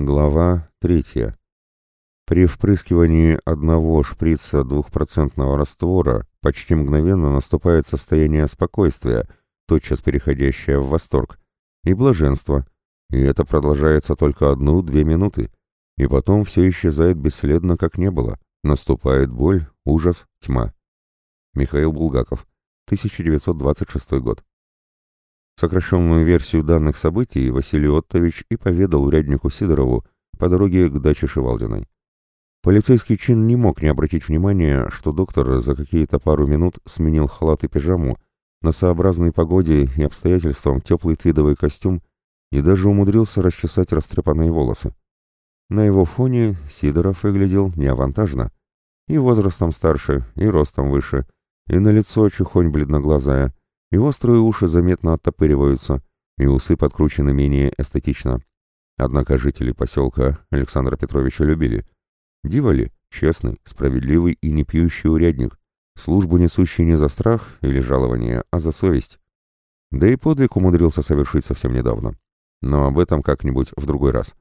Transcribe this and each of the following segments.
Глава третья. При впрыскивании одного шприца двухпроцентного раствора почти мгновенно наступает состояние спокойствия, тотчас переходящее в восторг, и блаженство, и это продолжается только одну-две минуты, и потом все исчезает бесследно, как не было. Наступает боль, ужас, тьма. Михаил Булгаков, 1926 год. Сокращенную версию данных событий Василий Оттович и поведал уряднику Сидорову по дороге к даче Шевалдиной. Полицейский чин не мог не обратить внимания, что доктор за какие-то пару минут сменил халат и пижаму на сообразной погоде и обстоятельствам теплый твидовый костюм и даже умудрился расчесать растрепанные волосы. На его фоне Сидоров выглядел неавантажно. И возрастом старше, и ростом выше, и на лицо чухонь бледноглазая, и острые уши заметно оттопыриваются, и усы подкручены менее эстетично. Однако жители поселка Александра Петровича любили – Дива ли? Честный, справедливый и не пьющий урядник, службу несущий не за страх или жалование, а за совесть. Да и подвиг умудрился совершить совсем недавно. Но об этом как-нибудь в другой раз.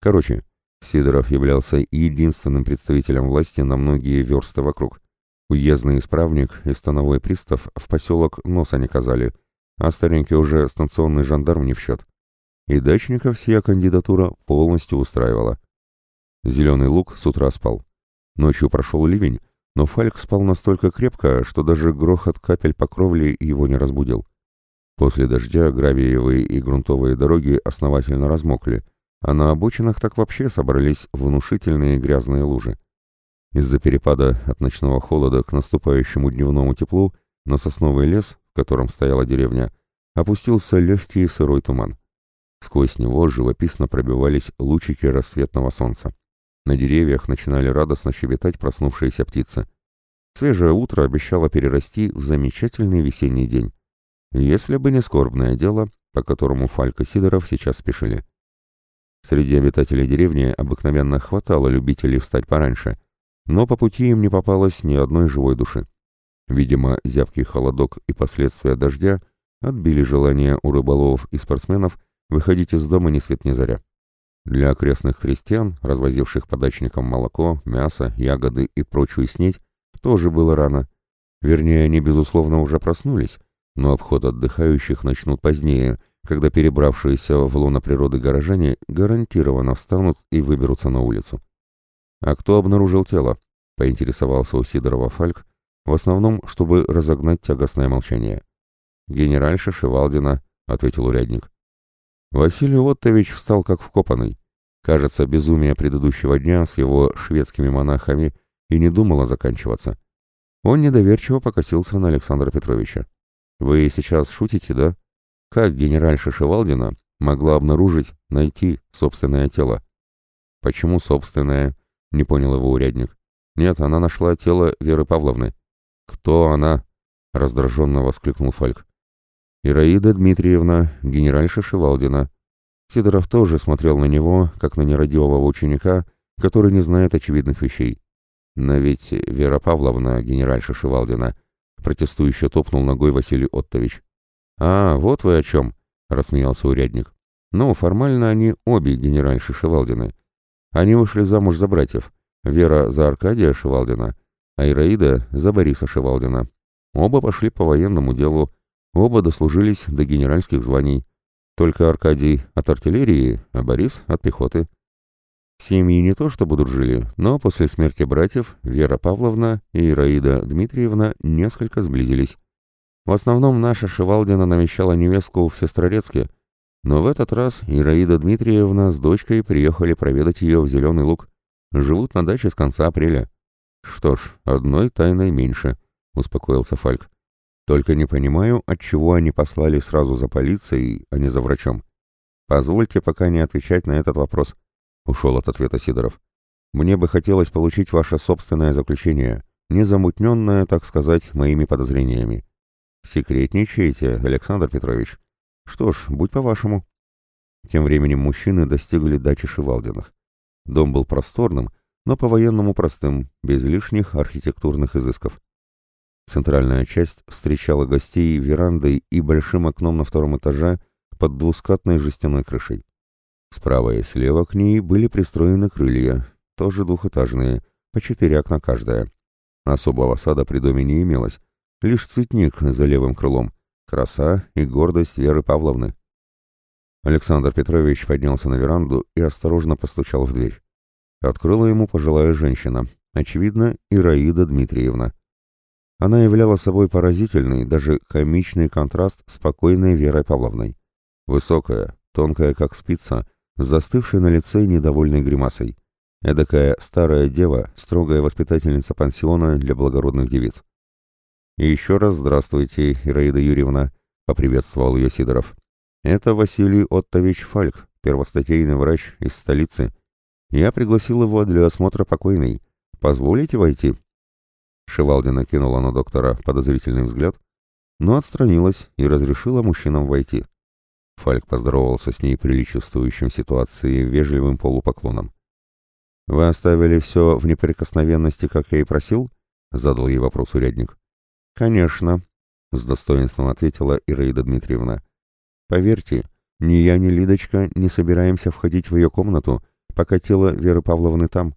Короче, Сидоров являлся единственным представителем власти на многие версты вокруг. Уездный исправник и становой пристав в поселок носа не казали, а старенький уже станционный жандарм не в счет. И дачников сия кандидатура полностью устраивала. Зеленый лук с утра спал. Ночью прошел ливень, но Фальк спал настолько крепко, что даже грохот капель по кровле его не разбудил. После дождя гравиевые и грунтовые дороги основательно размокли, а на обочинах так вообще собрались внушительные грязные лужи. Из-за перепада от ночного холода к наступающему дневному теплу на сосновый лес, в котором стояла деревня, опустился легкий сырой туман. Сквозь него живописно пробивались лучики рассветного солнца. На деревьях начинали радостно щебетать проснувшиеся птицы. Свежее утро обещало перерасти в замечательный весенний день. Если бы не скорбное дело, по которому Фальк Сидоров сейчас спешили. Среди обитателей деревни обыкновенно хватало любителей встать пораньше, но по пути им не попалось ни одной живой души. Видимо, зябкий холодок и последствия дождя отбили желание у рыболовов и спортсменов выходить из дома ни свет ни заря. Для окрестных христиан, развозивших по дачникам молоко, мясо, ягоды и прочую снедь, тоже было рано. Вернее, они, безусловно, уже проснулись, но обход отдыхающих начнут позднее, когда перебравшиеся в луна природы горожане гарантированно встанут и выберутся на улицу. «А кто обнаружил тело?» — поинтересовался у Сидорова Фальк, в основном, чтобы разогнать тягостное молчание. «Генеральша Шевалдина», — ответил урядник. Василий Оттович встал как вкопанный. Кажется, безумие предыдущего дня с его шведскими монахами и не думало заканчиваться. Он недоверчиво покосился на Александра Петровича. «Вы сейчас шутите, да? Как генеральша Шевалдина могла обнаружить, найти собственное тело?» «Почему собственное?» — не понял его урядник. «Нет, она нашла тело Веры Павловны». «Кто она?» — раздраженно воскликнул Фальк. Ираида Дмитриевна, генеральша Шевалдина. Сидоров тоже смотрел на него, как на нерадивого ученика, который не знает очевидных вещей. Но ведь Вера Павловна, генеральша Шевалдина, протестующе топнул ногой Василий Оттович. «А, вот вы о чем», — рассмеялся урядник. «Ну, формально они обе генеральши Шевалдины. Они вышли замуж за братьев. Вера за Аркадия Шевалдина, а Ираида за Бориса Шевалдина. Оба пошли по военному делу, Оба дослужились до генеральских званий. Только Аркадий от артиллерии, а Борис от пехоты. Семьи не то чтобы дружили, но после смерти братьев Вера Павловна и Ираида Дмитриевна несколько сблизились. В основном наша Шевалдина навещала невестку в Сестрорецке, но в этот раз Ираида Дмитриевна с дочкой приехали проведать ее в Зеленый Луг. Живут на даче с конца апреля. Что ж, одной тайной меньше, успокоился Фальк. Только не понимаю, отчего они послали сразу за полицией, а не за врачом. Позвольте пока не отвечать на этот вопрос. Ушел от ответа Сидоров. Мне бы хотелось получить ваше собственное заключение, не замутненное, так сказать, моими подозрениями. Секретничаете, Александр Петрович? Что ж, будь по-вашему. Тем временем мужчины достигли дачи Шивалдиных. Дом был просторным, но по-военному простым, без лишних архитектурных изысков. Центральная часть встречала гостей верандой и большим окном на втором этаже под двускатной жестяной крышей. Справа и слева к ней были пристроены крылья, тоже двухэтажные, по четыре окна каждое. Особого сада при доме не имелось, лишь цветник за левым крылом, краса и гордость Веры Павловны. Александр Петрович поднялся на веранду и осторожно постучал в дверь. Открыла ему пожилая женщина, очевидно, Ираида Дмитриевна. Она являла собой поразительный, даже комичный контраст спокойной Верой Павловной. Высокая, тонкая как спица, застывшая на лице недовольной гримасой. Эдакая старая дева, строгая воспитательница пансиона для благородных девиц. «И еще раз здравствуйте, Ираида Юрьевна», — поприветствовал ее Сидоров. Это Василий Оттович Фальк, первостатейный врач из столицы. Я пригласил его для осмотра покойной. Позволите войти?» Шевалдина кинула на доктора подозрительный взгляд, но отстранилась и разрешила мужчинам войти. Фальк поздоровался с ней приличествующим ситуации вежливым полупоклоном. «Вы оставили все в неприкосновенности, как я и просил?» — задал ей вопрос урядник. «Конечно», — с достоинством ответила Ираида Дмитриевна. Поверьте, ни я, ни Лидочка не собираемся входить в ее комнату, пока тело Веры Павловны там.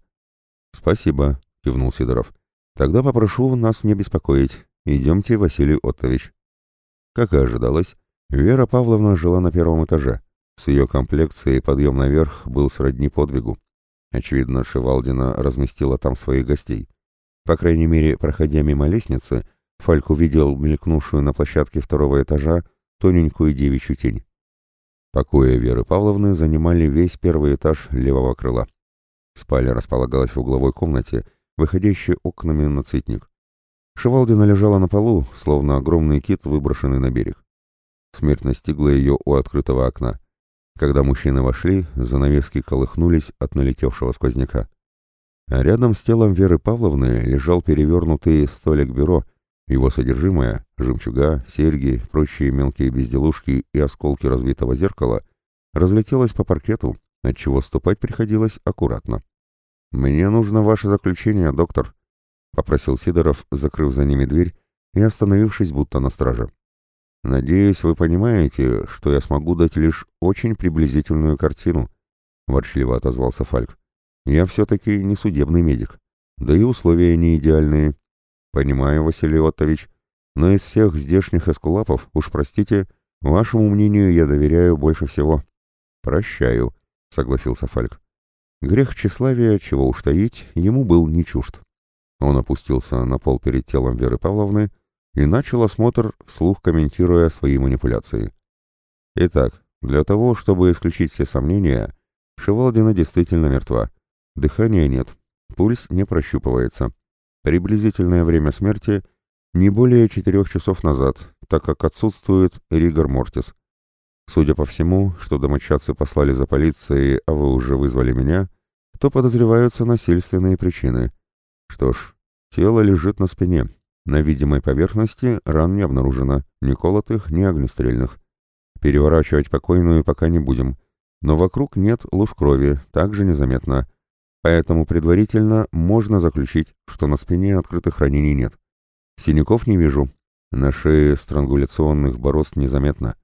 Спасибо, кивнул Сидоров. Тогда попрошу нас не беспокоить. Идемте, Василий Оттович. Как и ожидалось, Вера Павловна жила на первом этаже. С ее комплекцией подъем наверх был сродни подвигу. Очевидно, Шевалдина разместила там своих гостей. По крайней мере, проходя мимо лестницы, Фальк увидел мелькнувшую на площадке второго этажа тоненькую девичью тень. Покои Веры Павловны занимали весь первый этаж левого крыла. Спальня располагалась в угловой комнате, выходящей окнами на цветник. Шевалдина лежала на полу, словно огромный кит, выброшенный на берег. Смерть настигла ее у открытого окна. Когда мужчины вошли, занавески колыхнулись от налетевшего сквозняка. А рядом с телом Веры Павловны лежал перевернутый столик-бюро его содержимое, жемчуга, серьги, прочие мелкие безделушки и осколки разбитого зеркала, разлетелось по паркету, отчего ступать приходилось аккуратно. «Мне нужно ваше заключение, доктор», — попросил Сидоров, закрыв за ними дверь и остановившись будто на страже. «Надеюсь, вы понимаете, что я смогу дать лишь очень приблизительную картину», — ворчливо отозвался Фальк. «Я все-таки не судебный медик, да и условия не идеальные, «Понимаю, Василий Оттович, но из всех здешних эскулапов, уж простите, вашему мнению я доверяю больше всего». «Прощаю», — согласился Фальк. Грех тщеславия, чего уж таить, ему был не чужд. Он опустился на пол перед телом Веры Павловны и начал осмотр, вслух комментируя свои манипуляции. Итак, для того, чтобы исключить все сомнения, Шевалдина действительно мертва. Дыхания нет, пульс не прощупывается. Приблизительное время смерти не более четырех часов назад, так как отсутствует ригор мортис. Судя по всему, что домочадцы послали за полицией, а вы уже вызвали меня, то подозреваются насильственные причины. Что ж, тело лежит на спине. На видимой поверхности ран не обнаружено, ни колотых, ни огнестрельных. Переворачивать покойную пока не будем, но вокруг нет луж крови, также незаметно. Поэтому предварительно можно заключить, что на спине открытых ранений нет. Синяков не вижу. На шее странгуляционных борозд незаметно.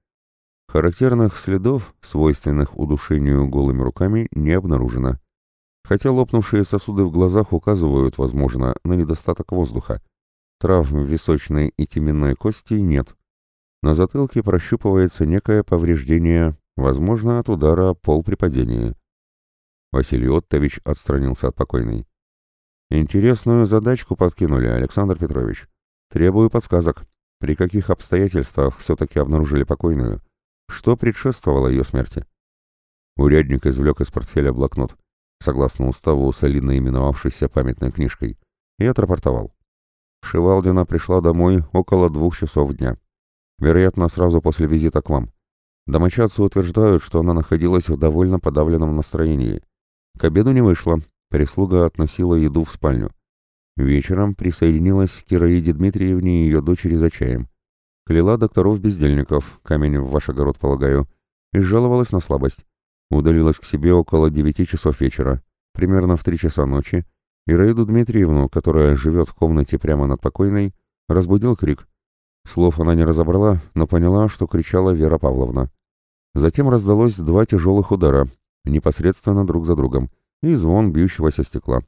Характерных следов, свойственных удушению голыми руками, не обнаружено. Хотя лопнувшие сосуды в глазах указывают, возможно, на недостаток воздуха. Травм височной и теменной кости нет. На затылке прощупывается некое повреждение, возможно, от удара пол при падении. Василий Оттович отстранился от покойной. «Интересную задачку подкинули, Александр Петрович. Требую подсказок. При каких обстоятельствах все-таки обнаружили покойную? Что предшествовало ее смерти?» Урядник извлек из портфеля блокнот, согласно уставу, солидно именовавшийся памятной книжкой, и отрапортовал. Шивалдина пришла домой около двух часов дня. Вероятно, сразу после визита к вам. Домочадцы утверждают, что она находилась в довольно подавленном настроении. К обеду не вышло, прислуга относила еду в спальню. Вечером присоединилась к Ираиде Дмитриевне и ее дочери за чаем. Кляла докторов-бездельников, камень в ваш огород, полагаю, и жаловалась на слабость. Удалилась к себе около девяти часов вечера, примерно в три часа ночи. Ираиду Дмитриевну, которая живет в комнате прямо над покойной, разбудил крик. Слов она не разобрала, но поняла, что кричала Вера Павловна. Затем раздалось два тяжелых удара, непосредственно друг за другом, и звон бьющегося стекла.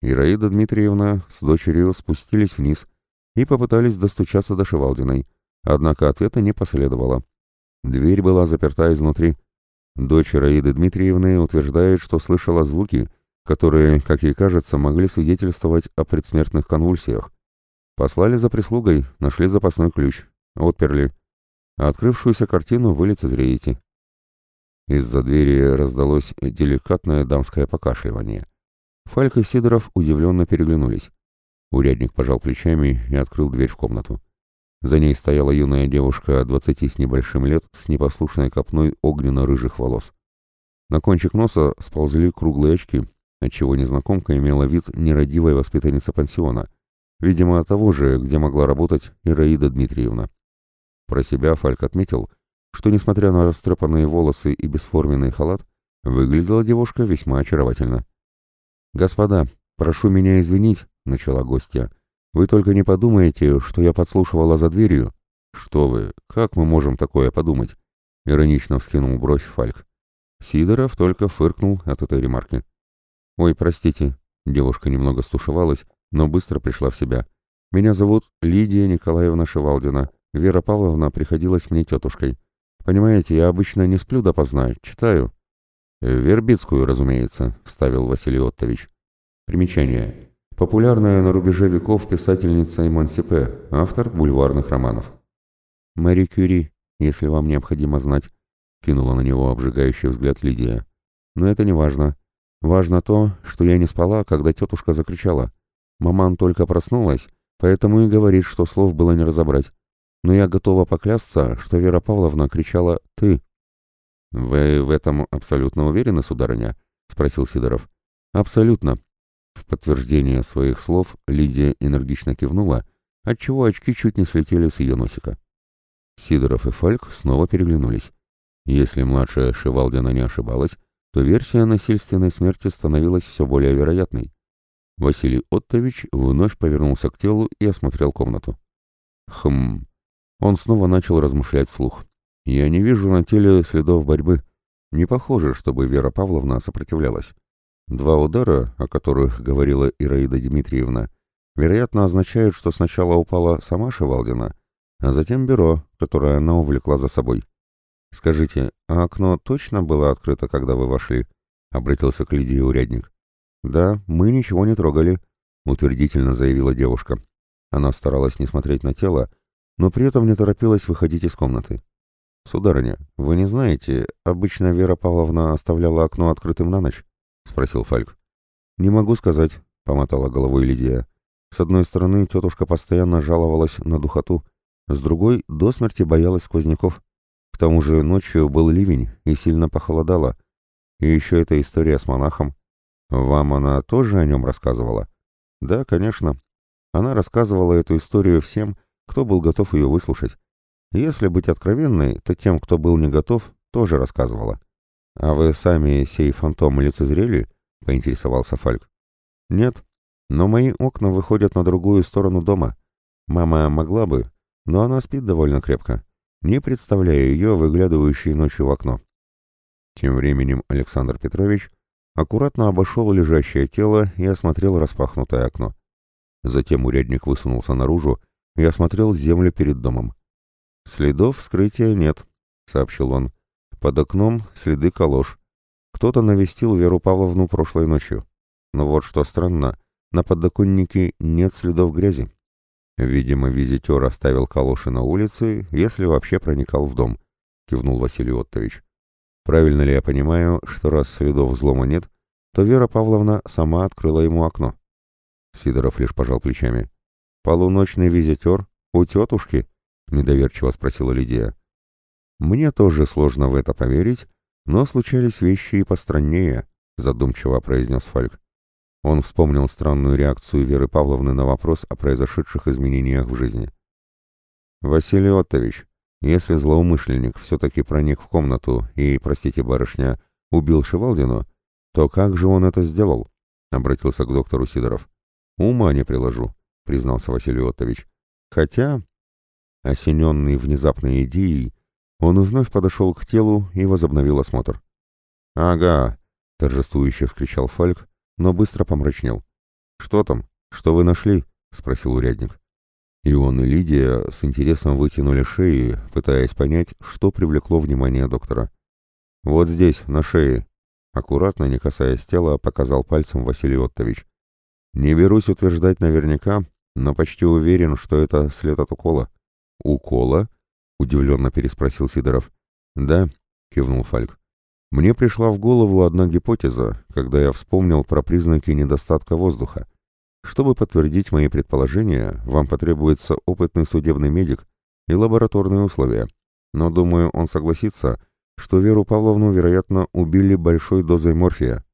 Ираида Дмитриевна с дочерью спустились вниз и попытались достучаться до Шевалдиной, однако ответа не последовало. Дверь была заперта изнутри. Дочь Ираиды Дмитриевны утверждает, что слышала звуки, которые, как ей кажется, могли свидетельствовать о предсмертных конвульсиях. Послали за прислугой, нашли запасной ключ, отперли. Открывшуюся картину вы лицезреете. Из-за двери раздалось деликатное дамское покашливание. Фальк и Сидоров удивленно переглянулись. Урядник пожал плечами и открыл дверь в комнату. За ней стояла юная девушка двадцати с небольшим лет с непослушной копной огненно-рыжих волос. На кончик носа сползли круглые очки, отчего незнакомка имела вид нерадивой воспитанницы пансиона, видимо, того же, где могла работать Ираида Дмитриевна. Про себя Фальк отметил, что, несмотря на растрепанные волосы и бесформенный халат, выглядела девушка весьма очаровательно. «Господа, прошу меня извинить», — начала гостья, — вы только не подумайте, что я подслушивала за дверью. Что вы, как мы можем такое подумать? Иронично вскинул бровь Фальк. Сидоров только фыркнул от этой ремарки. «Ой, простите», — девушка немного стушевалась, но быстро пришла в себя. «Меня зовут Лидия Николаевна Шевалдина. Вера Павловна приходилась мне тетушкой. Понимаете, я обычно не сплю допоздна, читаю». «Вербицкую, разумеется», — вставил Василий Оттович. Примечание. Популярная на рубеже веков писательница Эмансипе, автор бульварных романов. «Мэри Кюри, если вам необходимо знать», — кинула на него обжигающий взгляд Лидия. «Но это не важно. Важно то, что я не спала, когда тетушка закричала. Маман только проснулась, поэтому и говорит, что слов было не разобрать. Но я готова поклясться, что Вера Павловна кричала «ты». «Вы в этом абсолютно уверены, сударыня?» — спросил Сидоров. «Абсолютно», в подтверждение своих слов Лидия энергично кивнула, отчего очки чуть не слетели с ее носика. Сидоров и Фальк снова переглянулись. Если младшая Шевалдина не ошибалась, то версия насильственной смерти становилась все более вероятной. Василий Оттович вновь повернулся к телу и осмотрел комнату. Хм. Он снова начал размышлять вслух. Я не вижу на теле следов борьбы. Не похоже, чтобы Вера Павловна сопротивлялась. Два удара, о которых говорила Ираида Дмитриевна, вероятно, означают, что сначала упала сама Шевалдина, а затем бюро, которое она увлекла за собой. «Скажите, а окно точно было открыто, когда вы вошли?» — обратился к Лидии урядник. «Да, мы ничего не трогали», — утвердительно заявила девушка. Она старалась не смотреть на тело, но при этом не торопилась выходить из комнаты. «Сударыня, вы не знаете, обычно Вера Павловна оставляла окно открытым на ночь?» — спросил Фальк. «Не могу сказать», — помотала головой Лидия. «С одной стороны, тетушка постоянно жаловалась на духоту, с другой — до смерти боялась сквозняков. К тому же ночью был ливень и сильно похолодало. И еще эта история с монахом. Вам она тоже о нем рассказывала?» «Да, конечно. Она рассказывала эту историю всем, кто был готов ее выслушать. Если быть откровенной, то тем, кто был не готов, тоже рассказывала. «А вы сами сей фантом лицезрели?» — поинтересовался Фальк. «Нет, но мои окна выходят на другую сторону дома. Мама могла бы, но она спит довольно крепко. Не представляю ее, выглядывающей ночью в окно». Тем временем Александр Петрович аккуратно обошел лежащее тело и осмотрел распахнутое окно. Затем урядник высунулся наружу и осмотрел землю перед домом. «Следов вскрытия нет», — сообщил он. Под окном следы калош. Кто-то навестил Веру Павловну прошлой ночью. Но вот что странно, на подоконнике нет следов грязи. Видимо, визитер оставил калоши на улице, если вообще проникал в дом, кивнул Василий Оттович. Правильно ли я понимаю, что раз следов взлома нет, то Вера Павловна сама открыла ему окно? Сидоров лишь пожал плечами. «Полуночный визитер? У тетушки?» — недоверчиво спросила Лидия. Мне тоже сложно в это поверить, но случались вещи и постраннее, задумчиво произнес Фальк. Он вспомнил странную реакцию Веры Павловны на вопрос о произошедших изменениях в жизни. «Василий Оттович, если злоумышленник все-таки проник в комнату и, простите, барышня, убил Шевалдину, то как же он это сделал?» — обратился к доктору Сидоров. «Ума не приложу», — признался Василий Оттович. «Хотя...» Осененный внезапной идеей, он вновь подошел к телу и возобновил осмотр. «Ага», — торжествующе вскричал Фальк, но быстро помрачнел. «Что там? Что вы нашли?» — спросил урядник. И он, и Лидия с интересом вытянули шеи, пытаясь понять, что привлекло внимание доктора. «Вот здесь, на шее», — аккуратно, не касаясь тела, показал пальцем Василий Оттович. «Не берусь утверждать наверняка, но почти уверен, что это след от укола». «Укола?» — удивленно переспросил Сидоров. «Да», — кивнул Фальк. «Мне пришла в голову одна гипотеза, когда я вспомнил про признаки недостатка воздуха. Чтобы подтвердить мои предположения, вам потребуется опытный судебный медик и лабораторные условия. Но, думаю, он согласится, что Веру Павловну, вероятно, убили большой дозой морфия».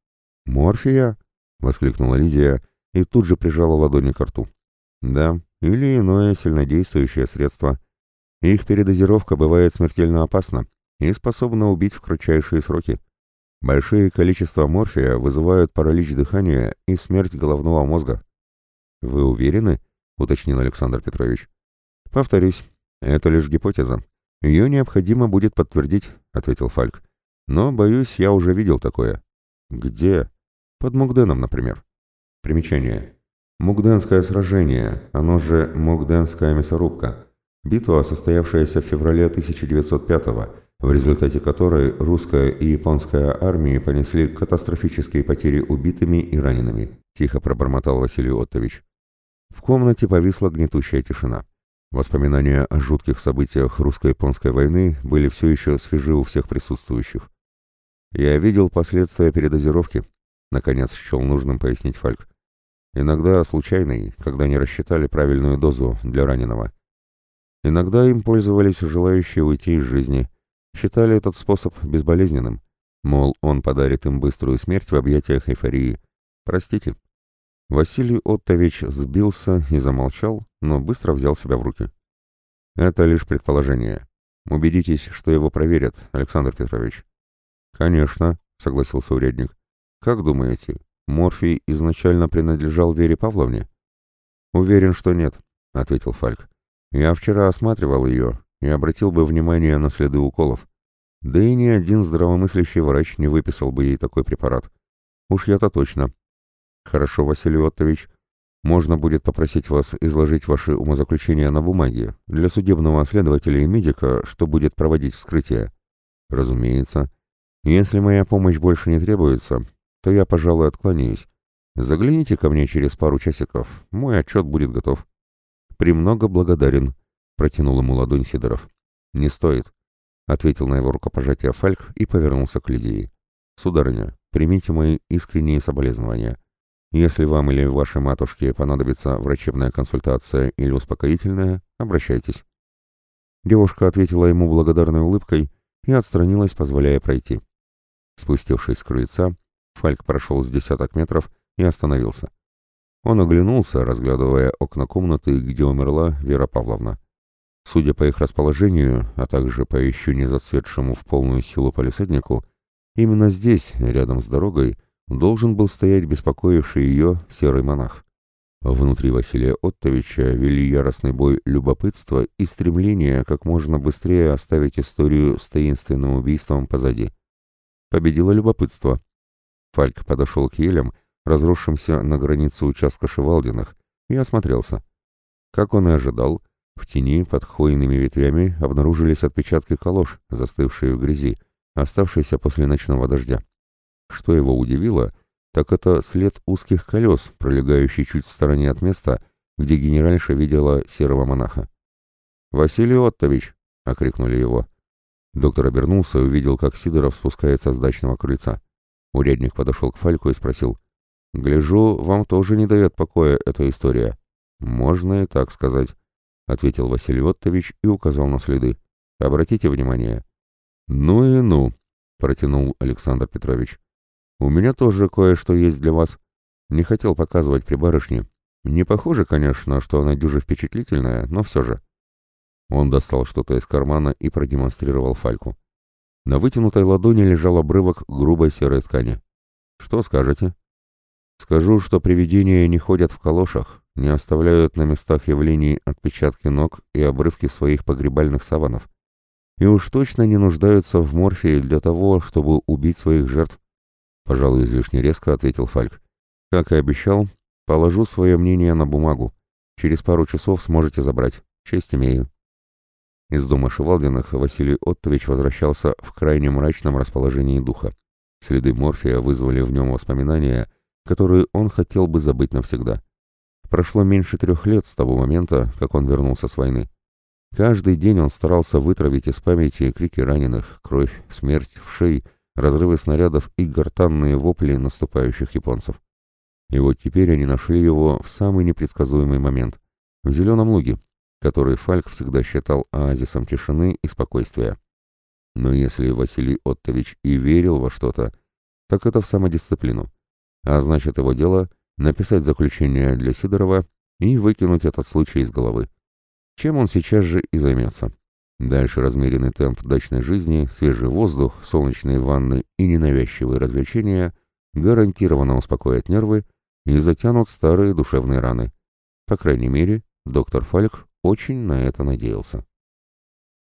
«Морфия?» — воскликнула Лидия и тут же прижала ладони к рту. «Да, или иное сильнодействующее средство. Их передозировка бывает смертельно опасна и способна убить в кратчайшие сроки. Большие количества морфия вызывают паралич дыхания и смерть головного мозга. «Вы уверены?» — уточнил Александр Петрович. «Повторюсь, это лишь гипотеза. Ее необходимо будет подтвердить», — ответил Фальк. «Но, боюсь, я уже видел такое». «Где?» «Под Мугденом, например». Примечание. Мугденское сражение, оно же Мугденская мясорубка. Битва, состоявшаяся в феврале 1905 в результате которой русская и японская армии понесли катастрофические потери убитыми и ранеными, тихо пробормотал Василий Оттович. В комнате повисла гнетущая тишина. Воспоминания о жутких событиях русско-японской войны были все еще свежи у всех присутствующих. «Я видел последствия передозировки», — наконец счел нужным пояснить Фальк. «Иногда случайный, когда не рассчитали правильную дозу для раненого. Иногда им пользовались желающие уйти из жизни, считали этот способ безболезненным, мол, он подарит им быструю смерть в объятиях эйфории. Простите, Василий Оттович сбился и замолчал, но быстро взял себя в руки. Это лишь предположение. Убедитесь, что его проверят, Александр Петрович. Конечно, согласился урядник. Как думаете, Морфий изначально принадлежал Вере Павловне? Уверен, что нет, ответил Фальк. Я вчера осматривал ее и обратил бы внимание на следы уколов. Да и ни один здравомыслящий врач не выписал бы ей такой препарат. Уж я-то точно. Хорошо, Василий Оттович. Можно будет попросить вас изложить ваши умозаключения на бумаге для судебного следователя и медика, что будет проводить вскрытие. Разумеется. Если моя помощь больше не требуется, то я, пожалуй, отклоняюсь. Загляните ко мне через пару часиков, мой отчет будет готов. Премного благодарен, протянул ему ладонь Сидоров. Не стоит, ответил на его рукопожатие Фальк и повернулся к Лидии. Сударыня, примите мои искренние соболезнования. Если вам или вашей матушке понадобится врачебная консультация или успокоительная, обращайтесь». Девушка ответила ему благодарной улыбкой и отстранилась, позволяя пройти. Спустившись с крыльца, Фальк прошел с десяток метров и остановился. Он оглянулся, разглядывая окна комнаты, где умерла Вера Павловна. Судя по их расположению, а также по еще не зацветшему в полную силу полисаднику, именно здесь, рядом с дорогой, должен был стоять беспокоивший ее серый монах. Внутри Василия Оттовича вели яростный бой любопытства и стремление как можно быстрее оставить историю с таинственным убийством позади. Победило любопытство. Фальк подошел к елям, разросшимся на границе участка Шевалдиных, и осмотрелся. Как он и ожидал, в тени под хвойными ветвями обнаружились отпечатки калош, застывшие в грязи, оставшиеся после ночного дождя. Что его удивило, так это след узких колес, пролегающий чуть в стороне от места, где генеральша видела серого монаха. «Василий Оттович!» — окрикнули его. Доктор обернулся и увидел, как Сидоров спускается с дачного крыльца. Урядник подошел к Фальку и спросил. «Гляжу, вам тоже не дает покоя эта история». «Можно и так сказать», — ответил Василий Оттович и указал на следы. «Обратите внимание». «Ну и ну», — протянул Александр Петрович. У меня тоже кое-что есть для вас. Не хотел показывать при барышне. Не похоже, конечно, что она дюже впечатлительная, но все же. Он достал что-то из кармана и продемонстрировал фальку. На вытянутой ладони лежал обрывок грубой серой ткани. Что скажете? Скажу, что привидения не ходят в калошах, не оставляют на местах явлений отпечатки ног и обрывки своих погребальных саванов. и уж точно не нуждаются в морфии для того, чтобы убить своих жертв. Пожалуй, излишне резко ответил Фальк. Как и обещал, положу свое мнение на бумагу. Через пару часов сможете забрать. Честь имею. Из дома Шевалдиных Василий Оттович возвращался в крайне мрачном расположении духа. Следы морфия вызвали в нем воспоминания, которые он хотел бы забыть навсегда. Прошло меньше трех лет с того момента, как он вернулся с войны. Каждый день он старался вытравить из памяти крики раненых, кровь, смерть, вшей, разрывы снарядов и гортанные вопли наступающих японцев. И вот теперь они нашли его в самый непредсказуемый момент, в Зеленом Луге, который Фальк всегда считал оазисом тишины и спокойствия. Но если Василий Оттович и верил во что-то, так это в самодисциплину. А значит, его дело — написать заключение для Сидорова и выкинуть этот случай из головы. Чем он сейчас же и займется. Дальше размеренный темп дачной жизни, свежий воздух, солнечные ванны и ненавязчивые развлечения гарантированно успокоят нервы и затянут старые душевные раны. По крайней мере, доктор Фальк очень на это надеялся.